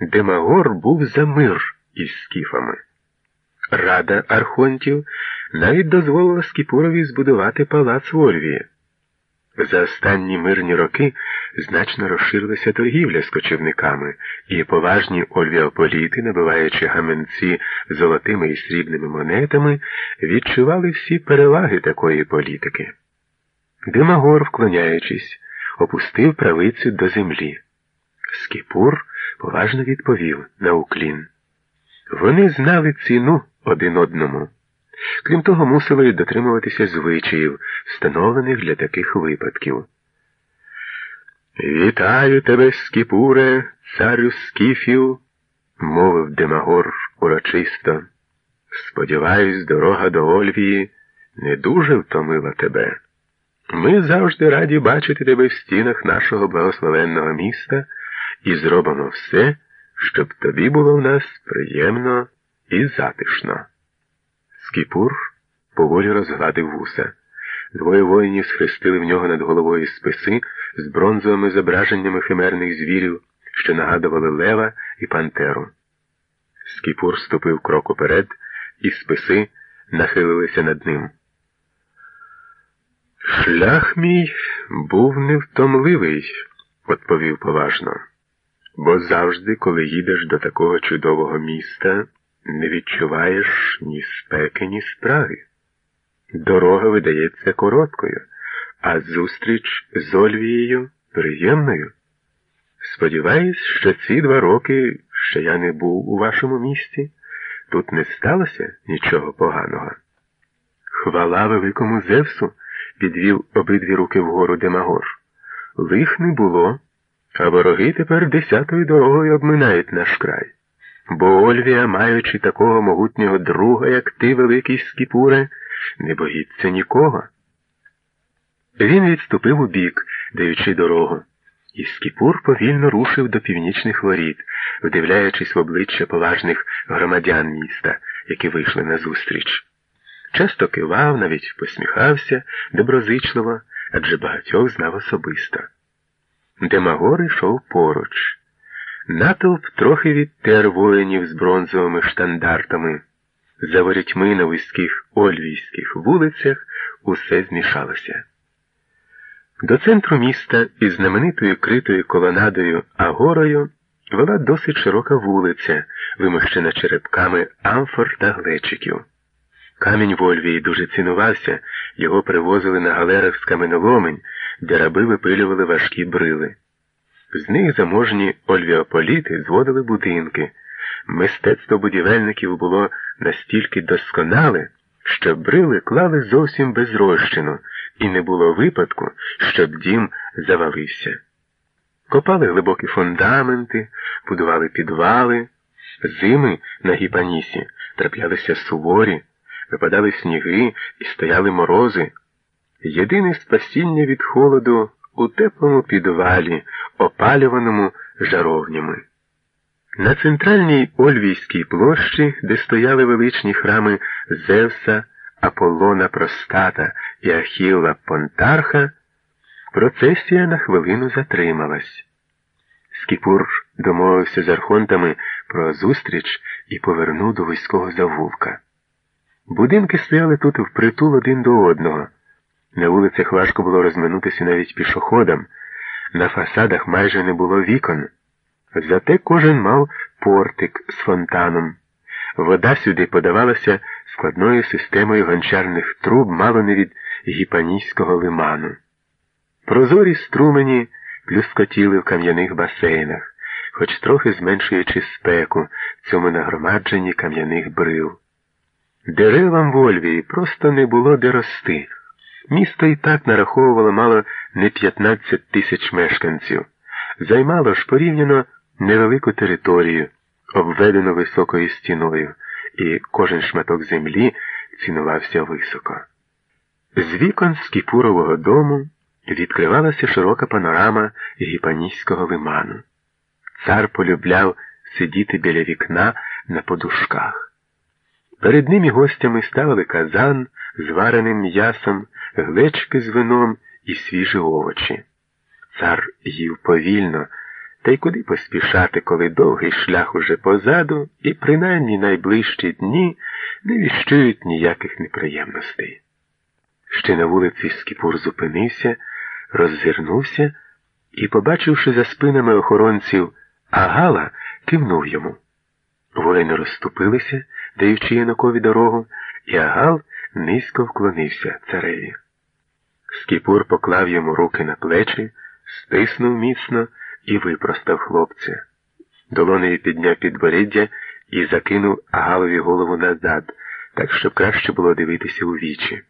Демагор був за мир із скіфами. Рада Архонтів навіть дозволила Скіпурові збудувати палац в Ольвії. За останні мирні роки значно розширилася торгівля з кочівниками, і поважні ольвіополіти, набиваючи гаманці золотими і срібними монетами, відчували всі переваги такої політики. Димагор, вклоняючись, опустив правицю до землі. Скіпур поважно відповів на уклін. Вони знали ціну один одному. Крім того, мусили дотримуватися звичаїв, встановлених для таких випадків. Вітаю тебе, Скіпуре, царю скіфів, мовив Демагор урочисто. Сподіваюсь, дорога до Ольвії не дуже втомила тебе. Ми завжди раді бачити тебе в стінах нашого благословенного міста і зробимо все, щоб тобі було в нас приємно і затишно. Скіпур поволі розгладив вуса. Двоє воїнів схрестили в нього над головою списи з бронзовими зображеннями химерних звірів, що нагадували лева і пантеру. Скіпур ступив крок уперед, і списи нахилилися над ним. Шлях мій був невтомливий, відповів поважно, бо завжди, коли їдеш до такого чудового міста, не відчуваєш ні спеки, ні спраги. Дорога видається короткою, а зустріч з Ольвією приємною. Сподіваюсь, що ці два роки, що я не був у вашому місті, тут не сталося нічого поганого. Хвала великому Зевсу, підвів обидві руки вгору Демагор. Лих не було, а вороги тепер десятою дорогою обминають наш край. Бо Ольвія, маючи такого могутнього друга, як ти, великий Скіпуре, не боїться нікого. Він відступив у бік, даючи дорогу, і Скіпур повільно рушив до північних воріт, вдивляючись в обличчя поважних громадян міста, які вийшли назустріч. Часто кивав, навіть посміхався доброзичливо, адже багатьох знав особисто. Демагор йшов поруч. Натовп трохи відтер воїнів з бронзовими штандартами. За ворітьми на вузьких ольвійських вулицях усе змішалося. До центру міста із знаменитою критою колонадою Агорою вела досить широка вулиця, вимощена черепками амфор та глечиків. Камінь в Ольвії дуже цінувався, його привозили на галерах з каменоломень, де раби випилювали важкі брили. З них заможні ольвіополіти зводили будинки. Мистецтво будівельників було настільки досконале, що брили клали зовсім без розчину, і не було випадку, щоб дім завалився. Копали глибокі фундаменти, будували підвали, зими на гіпанісі траплялися суворі, випадали сніги і стояли морози. Єдине спасіння від холоду у теплому підвалі, опалюваному жаровнями. На центральній Ольвійській площі, де стояли величні храми Зевса, Аполлона Простата і Ахілла Понтарха, процесія на хвилину затрималась. Скіпур домовився з архонтами про зустріч і повернув до військового завулка. Будинки стояли тут впритул один до одного. На вулицях важко було розминутися навіть пішоходам, на фасадах майже не було вікон. Зате кожен мав портик з фонтаном. Вода сюди подавалася складною системою гончарних труб, мало не від гіпанійського лиману. Прозорі струмені плюскотіли в кам'яних басейнах, хоч трохи зменшуючи спеку в цьому нагромадженні кам'яних брил. Деревам в Ольвії просто не було де рости. Місто і так нараховувало мало не 15 тисяч мешканців, займало ж порівняно невелику територію, обведену високою стіною, і кожен шматок землі цінувався високо. З вікон Скіпурового дому відкривалася широка панорама гіпанійського лиману. Цар полюбляв сидіти біля вікна на подушках. Перед ним і гостями ставили казан з вареним м'ясом, глечки з вином і свіжі овочі. Цар їв повільно Та й куди поспішати, коли довгий шлях уже позаду, і принаймні найближчі дні не віщують ніяких неприємностей. Ще на вулиці Скіпур зупинився, роззирнувся і, побачивши за спинами охоронців Агала, кивнув йому. Воїни розступилися, даючи Янукові дорогу, і Агал низько вклонився цареві. Скіпур поклав йому руки на плечі, стиснув міцно і випростав хлопця. Долонею підняв підборіддя і закинув Агалові голову назад, так щоб краще було дивитися у вічі.